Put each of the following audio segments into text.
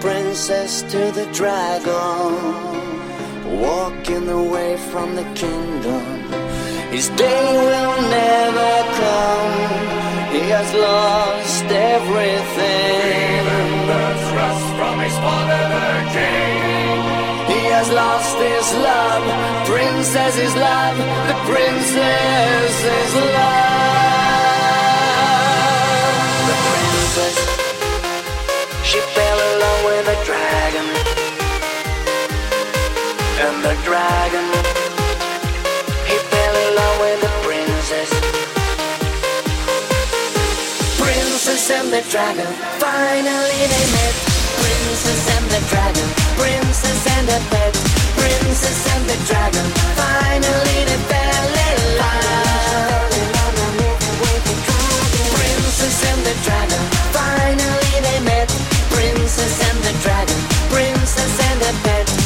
princess to the dragon, walking away from the kingdom. His day will never come. He has lost everything. The thrust from his father the king. He has lost his love, princess's love, the princess's love. The dragon, he fell in love with the princess. Princess and the dragon, finally they met. Princess and the dragon, princess and a pet. Princess and the dragon, finally they fell in love. Princess and the dragon, finally they met. Princess and the dragon, princess and a pet.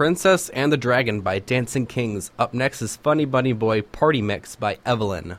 Princess and the Dragon by Dancing Kings. Up next is Funny Bunny Boy Party Mix by Evelyn.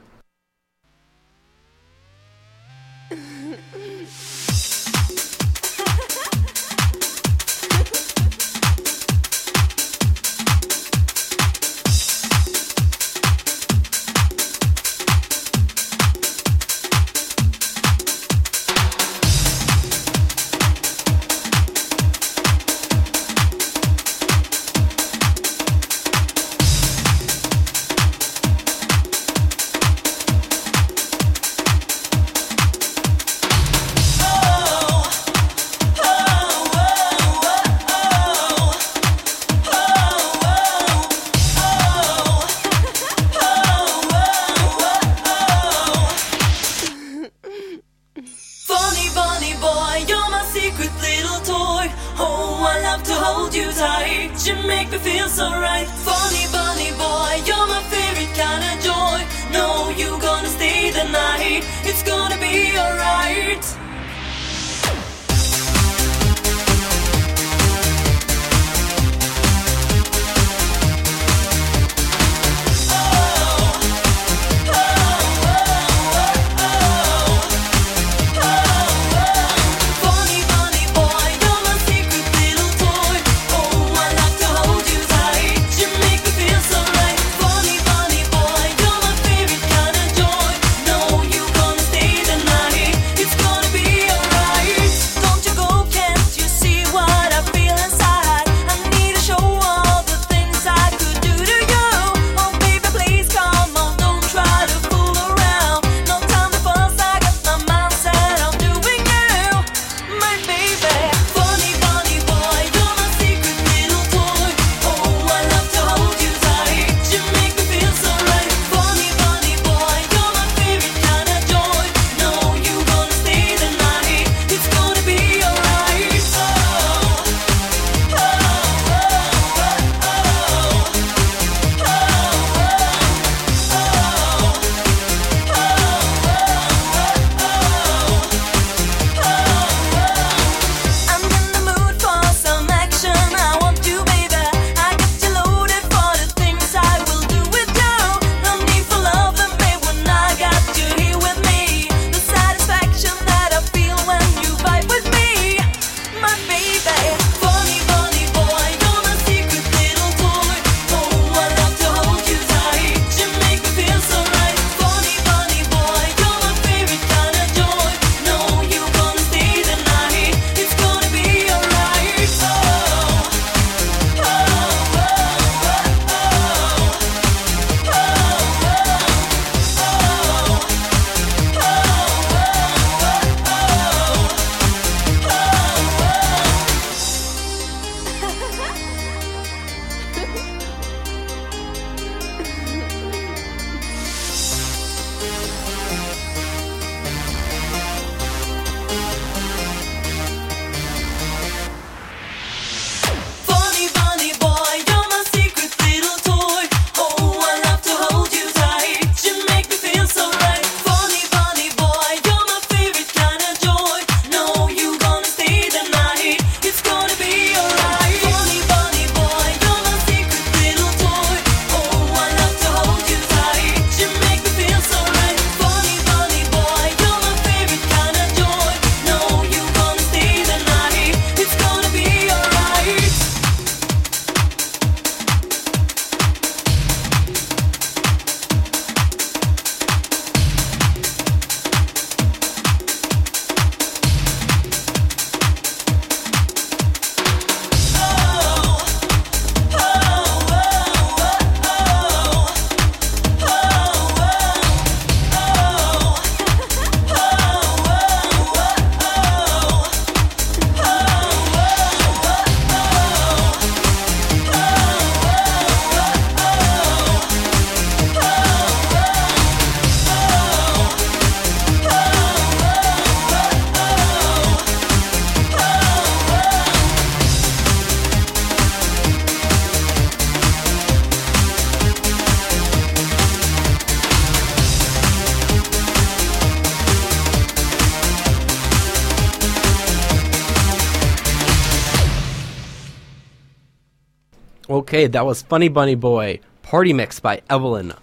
Okay, that was Funny Bunny Boy Party Mix by Evelyn.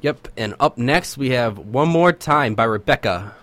Yep, and up next we have One More Time by Rebecca.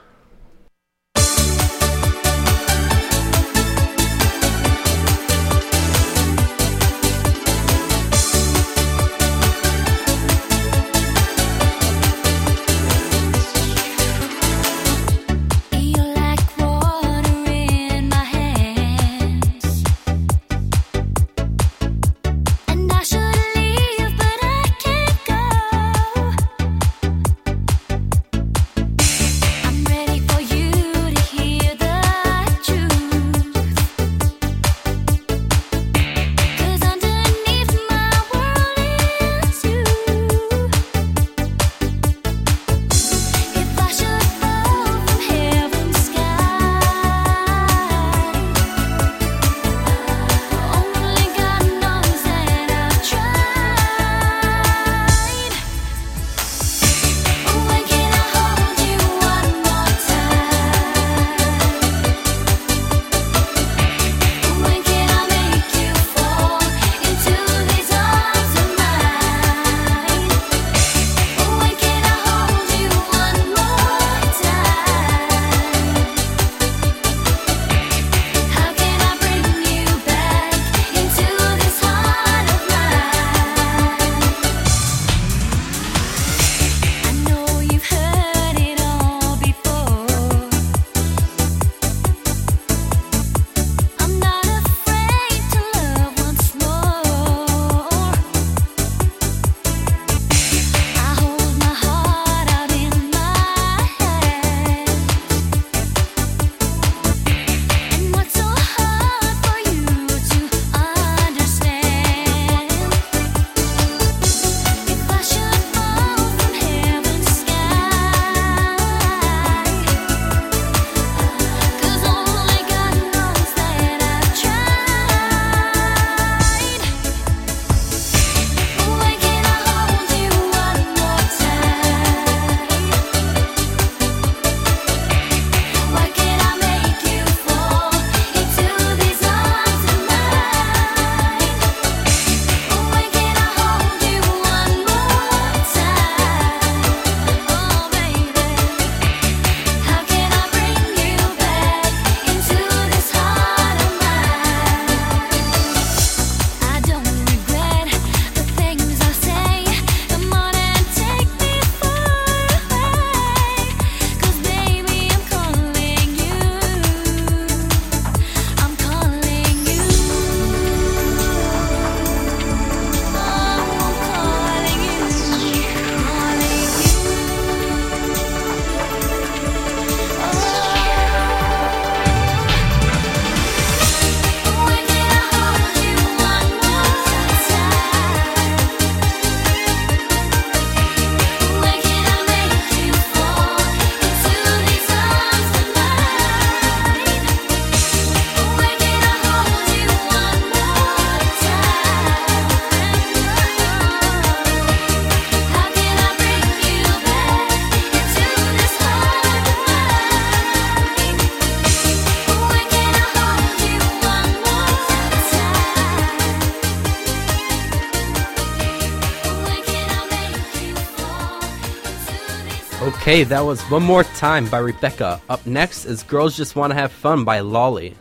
Okay, that was One More Time by Rebecca. Up next is Girls Just Wanna Have Fun by Lolly.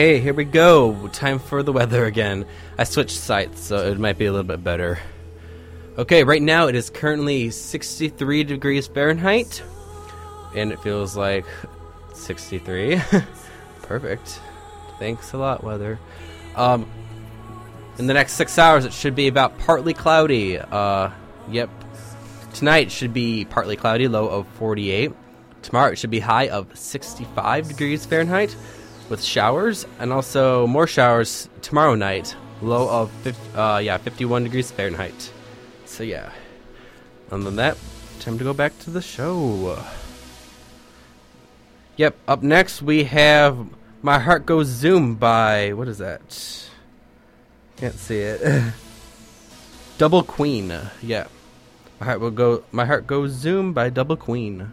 Okay, here we go. Time for the weather again. I switched sites, so it might be a little bit better. Okay, right now it is currently 63 degrees Fahrenheit, and it feels like 63. Perfect. Thanks a lot, weather. Um, in the next six hours, it should be about partly cloudy. Uh, yep. Tonight should be partly cloudy, low of 48. Tomorrow it should be high of 65 degrees Fahrenheit with showers and also more showers tomorrow night. Low of 50, uh, yeah, 51 degrees Fahrenheit. So yeah. Other than that, time to go back to the show. Yep. Up next we have "My Heart Goes Zoom" by what is that? Can't see it. Double Queen. Yeah. My heart will go. My heart goes zoom by Double Queen.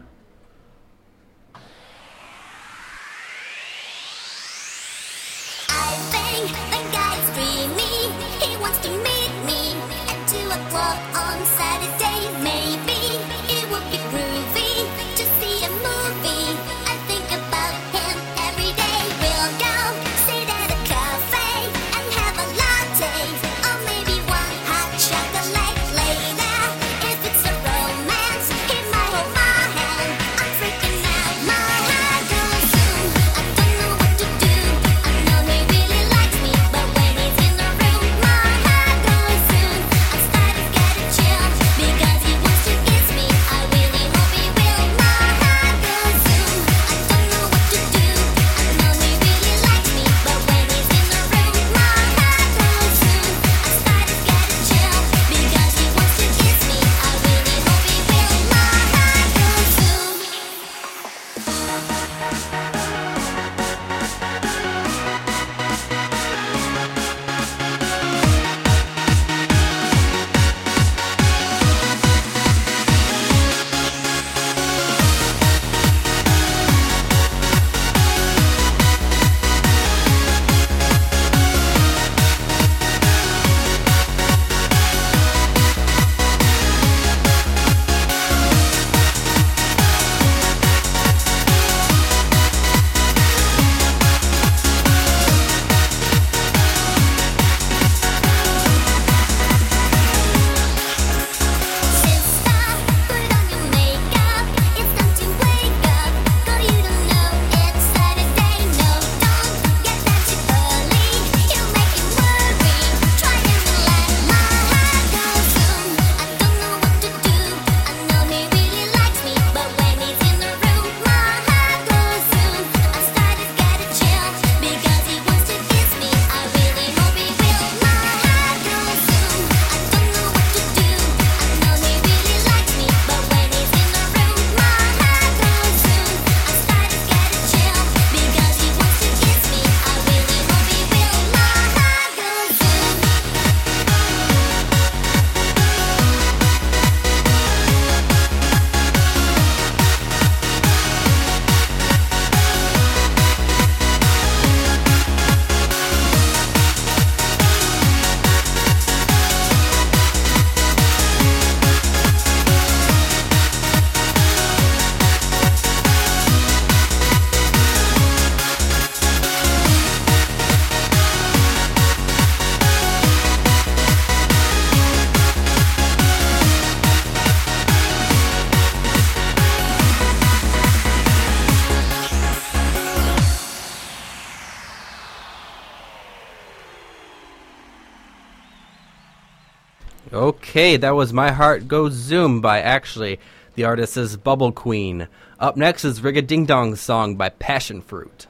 Okay, that was My Heart Goes Zoom by Actually. The artist is Bubble Queen. Up next is Rigga Ding Dong Song by Passion Fruit.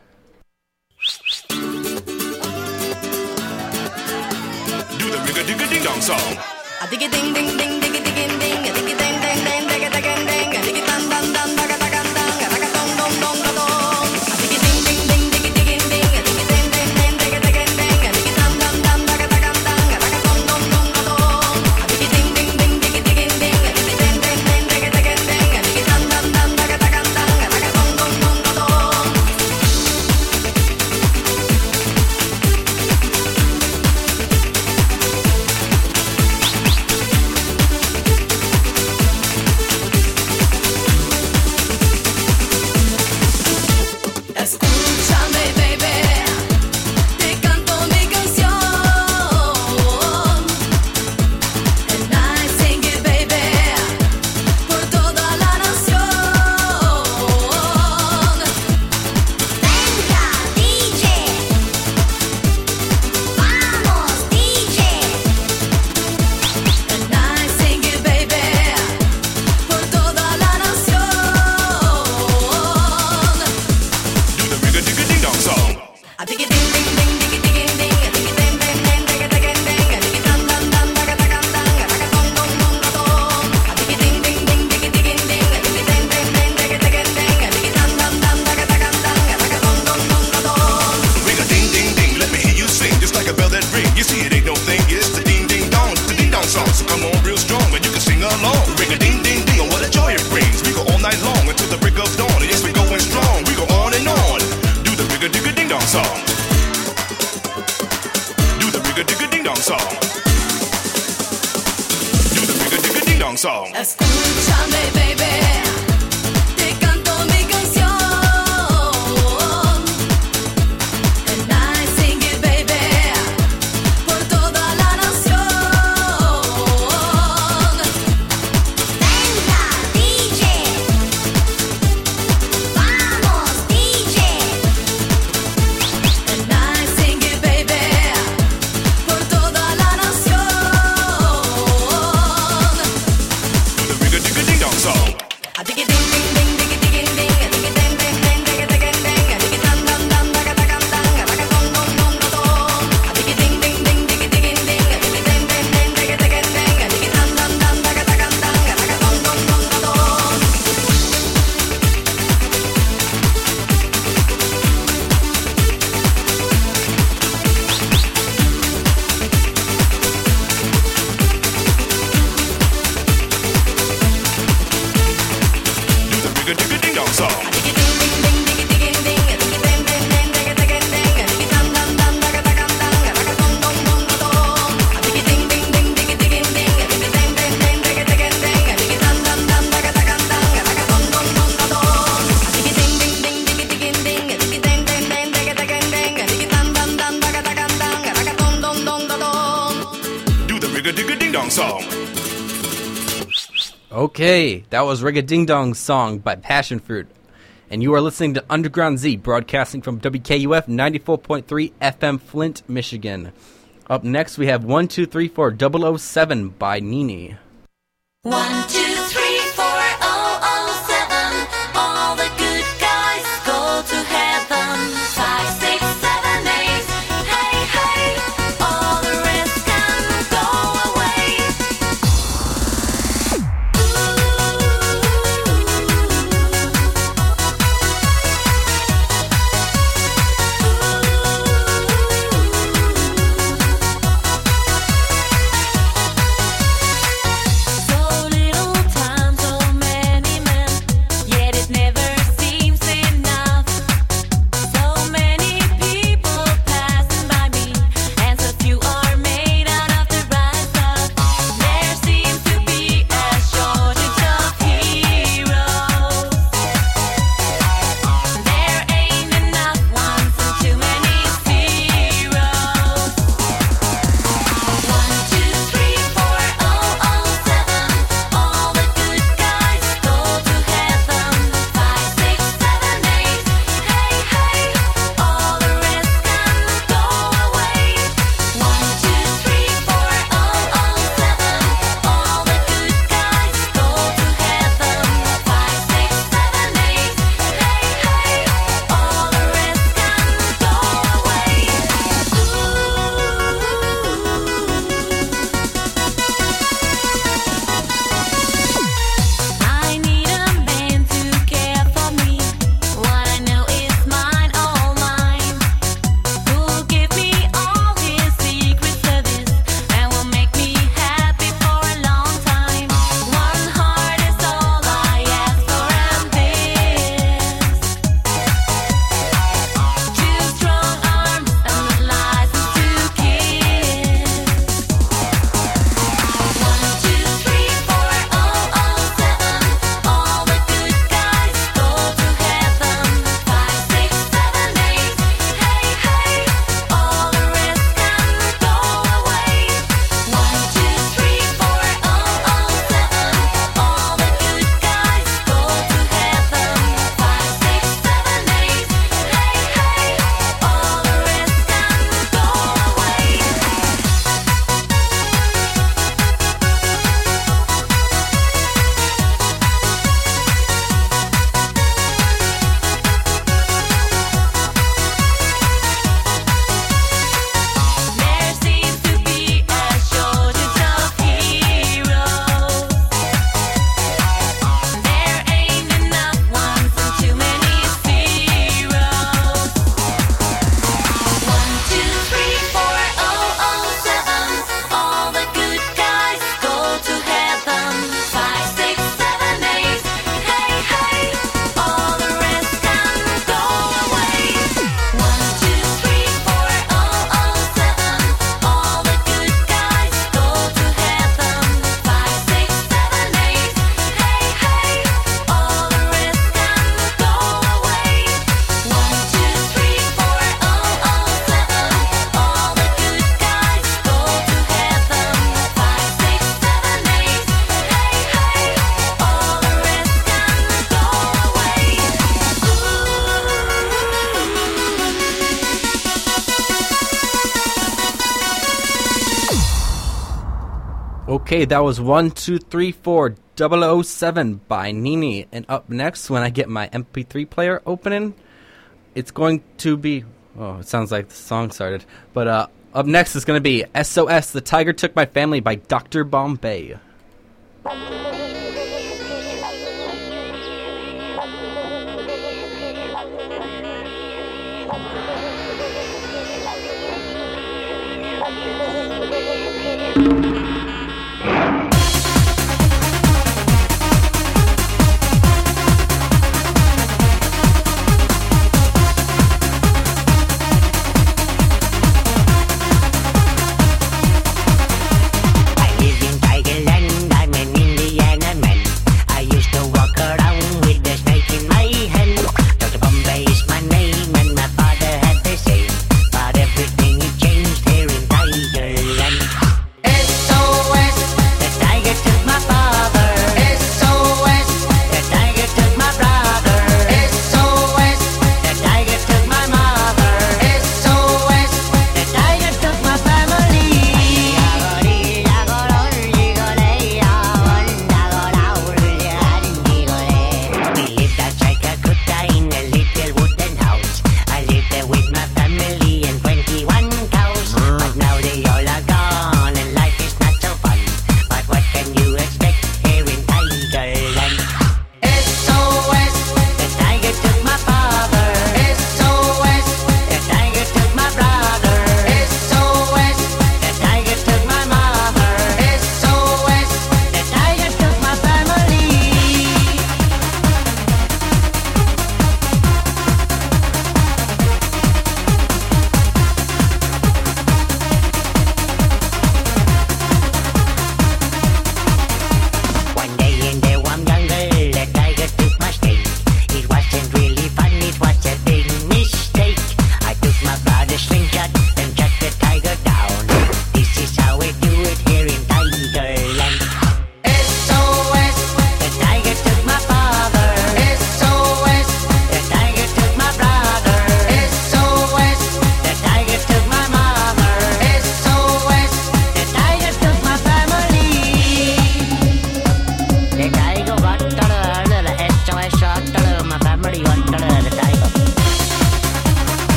Do the rig ding dong song. A dig a ding ding ding ding. Rigga Digga Ding Dong Song. Okay, that was Rigga Ding Dong Song by Passion Fruit. And you are listening to Underground Z, broadcasting from WKUF 94.3 FM Flint, Michigan. Up next, we have 1234 007 by Nini. One, Okay, that was one, two, three, four, double oh seven 007 by Nini. And up next, when I get my MP3 player opening, it's going to be. Oh, it sounds like the song started. But uh, up next is going to be SOS The Tiger Took My Family by Dr. Bombay.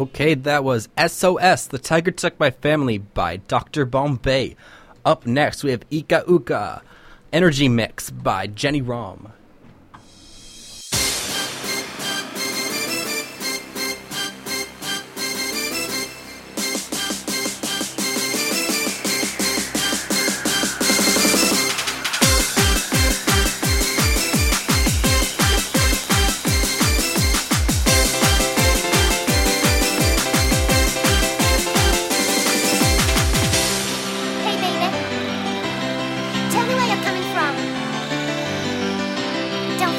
Okay, that was SOS The Tiger Took My Family by Dr. Bombay. Up next, we have Ika Uka Energy Mix by Jenny Rom.